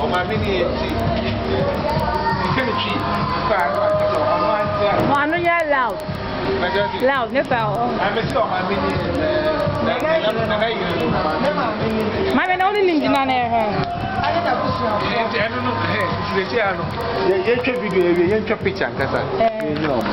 mini ọmọ mi ni etí kẹ́mìtì nípa àtẹ̀tẹ̀ ọmọ àti àná. mo àánú yẹ loud. loud nípa ọ. àmì sí ọmọ mi ni nàgá yìí rẹ. mami na wọ́n ní nìjìnà náà ẹ̀ hàn. ẹnu ẹnu ẹ ṣe ṣe àná. yẹn twẹ fídíò yẹn twẹ píkṣà nkasa.